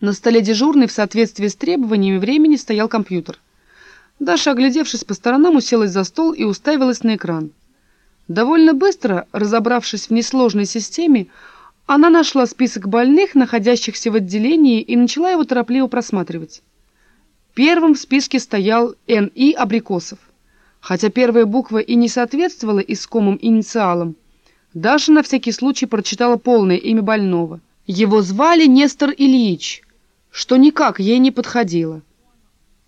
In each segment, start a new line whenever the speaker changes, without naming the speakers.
На столе дежурной в соответствии с требованиями времени стоял компьютер. Даша, оглядевшись по сторонам, уселась за стол и уставилась на экран. Довольно быстро, разобравшись в несложной системе, она нашла список больных, находящихся в отделении, и начала его торопливо просматривать. Первым в списке стоял Н.И. Абрикосов. Хотя первая буква и не соответствовала искомым инициалам, Даша на всякий случай прочитала полное имя больного. Его звали Нестор Ильич, что никак ей не подходило.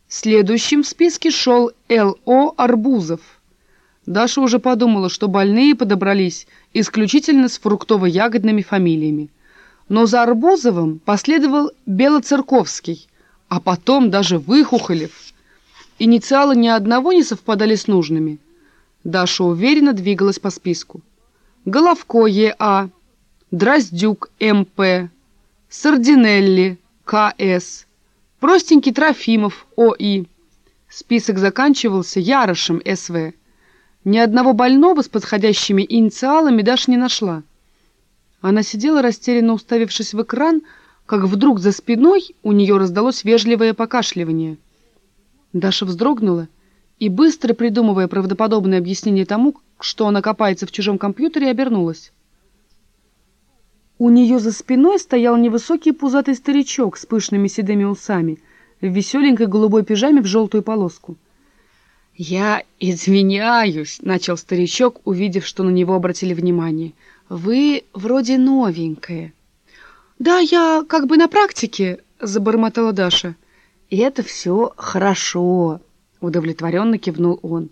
Следующим в списке шел Л.О. Арбузов. Даша уже подумала, что больные подобрались исключительно с фруктово-ягодными фамилиями. Но за Арбузовым последовал Белоцерковский, а потом даже Выхухолев. Инициалы ни одного не совпадали с нужными. Даша уверенно двигалась по списку. Головко Е.А., Дроздюк М.П., Сардинелли К.С., простенький Трофимов О.И. Список заканчивался Ярошем С.В. Ни одного больного с подходящими инициалами Даша не нашла. Она сидела растерянно уставившись в экран, как вдруг за спиной у нее раздалось вежливое покашливание. Даша вздрогнула и, быстро придумывая правдоподобное объяснение тому, что она копается в чужом компьютере, обернулась. У нее за спиной стоял невысокий пузатый старичок с пышными седыми усами в веселенькой голубой пижаме в желтую полоску. «Я извиняюсь», — начал старичок, увидев, что на него обратили внимание. «Вы вроде новенькая». «Да, я как бы на практике», — забормотала Даша. «И это все хорошо», — удовлетворенно кивнул он.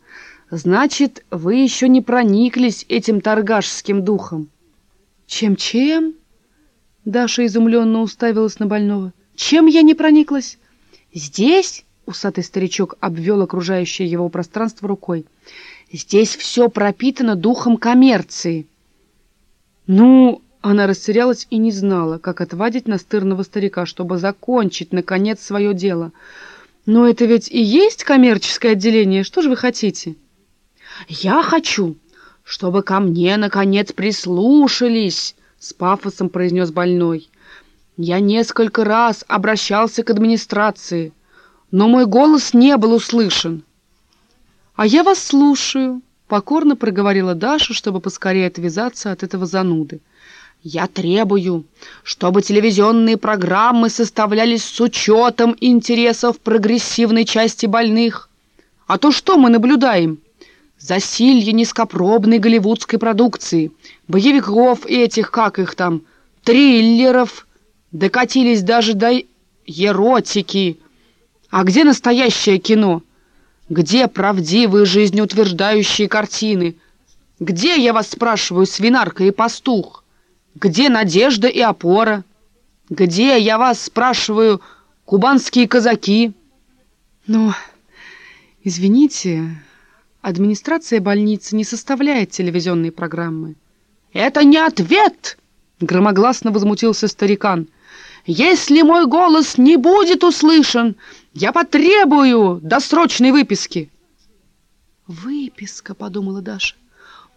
«Значит, вы еще не прониклись этим торгашским духом». «Чем-чем?» Даша изумленно уставилась на больного. «Чем я не прониклась?» «Здесь?» — усатый старичок обвел окружающее его пространство рукой. «Здесь все пропитано духом коммерции». «Ну...» — она растерялась и не знала, как отвадить настырного старика, чтобы закончить, наконец, свое дело. «Но это ведь и есть коммерческое отделение. Что же вы хотите?» «Я хочу, чтобы ко мне, наконец, прислушались», — с пафосом произнес больной. «Я несколько раз обращался к администрации, но мой голос не был услышан». «А я вас слушаю», — покорно проговорила Даша, чтобы поскорее отвязаться от этого зануды. «Я требую, чтобы телевизионные программы составлялись с учетом интересов прогрессивной части больных. А то что мы наблюдаем?» Засилье низкопробной голливудской продукции, боевиков этих, как их там, триллеров, докатились даже до еротики. А где настоящее кино? Где правдивые жизнеутверждающие картины? Где, я вас спрашиваю, свинарка и пастух? Где надежда и опора? Где, я вас спрашиваю, кубанские казаки? Ну, извините... Администрация больницы не составляет телевизионные программы. «Это не ответ!» — громогласно возмутился старикан. «Если мой голос не будет услышан, я потребую досрочной выписки!» «Выписка», — подумала Даша.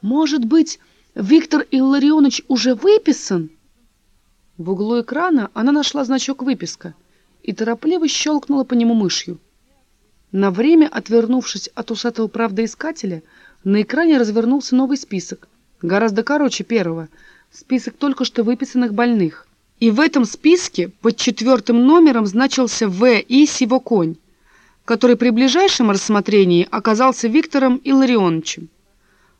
«Может быть, Виктор Илларионович уже выписан?» В углу экрана она нашла значок «Выписка» и торопливо щелкнула по нему мышью. На время, отвернувшись от усатого правдоискателя, на экране развернулся новый список, гораздо короче первого, список только что выписанных больных. И в этом списке под четвертым номером значился В.И. Сивоконь, который при ближайшем рассмотрении оказался Виктором Илларионовичем.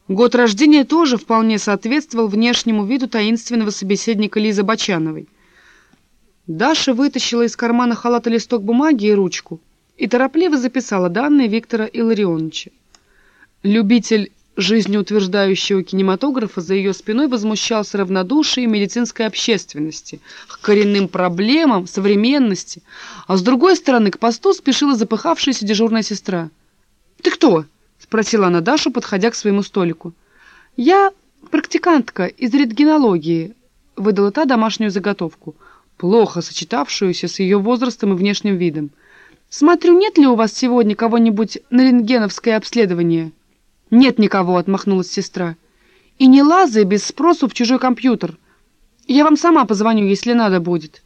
Год рождения тоже вполне соответствовал внешнему виду таинственного собеседника Лизы Бочановой. Даша вытащила из кармана халата листок бумаги и ручку – и торопливо записала данные Виктора Илларионовича. Любитель жизнеутверждающего кинематографа за ее спиной возмущался равнодушием медицинской общественности к коренным проблемам современности, а с другой стороны к посту спешила запыхавшаяся дежурная сестра. «Ты кто?» — спросила она Дашу, подходя к своему столику. «Я практикантка из рентгенологии», — выдала та домашнюю заготовку, плохо сочетавшуюся с ее возрастом и внешним видом. «Смотрю, нет ли у вас сегодня кого-нибудь на рентгеновское обследование?» «Нет никого», — отмахнулась сестра. «И не лазай без спросу в чужой компьютер. Я вам сама позвоню, если надо будет».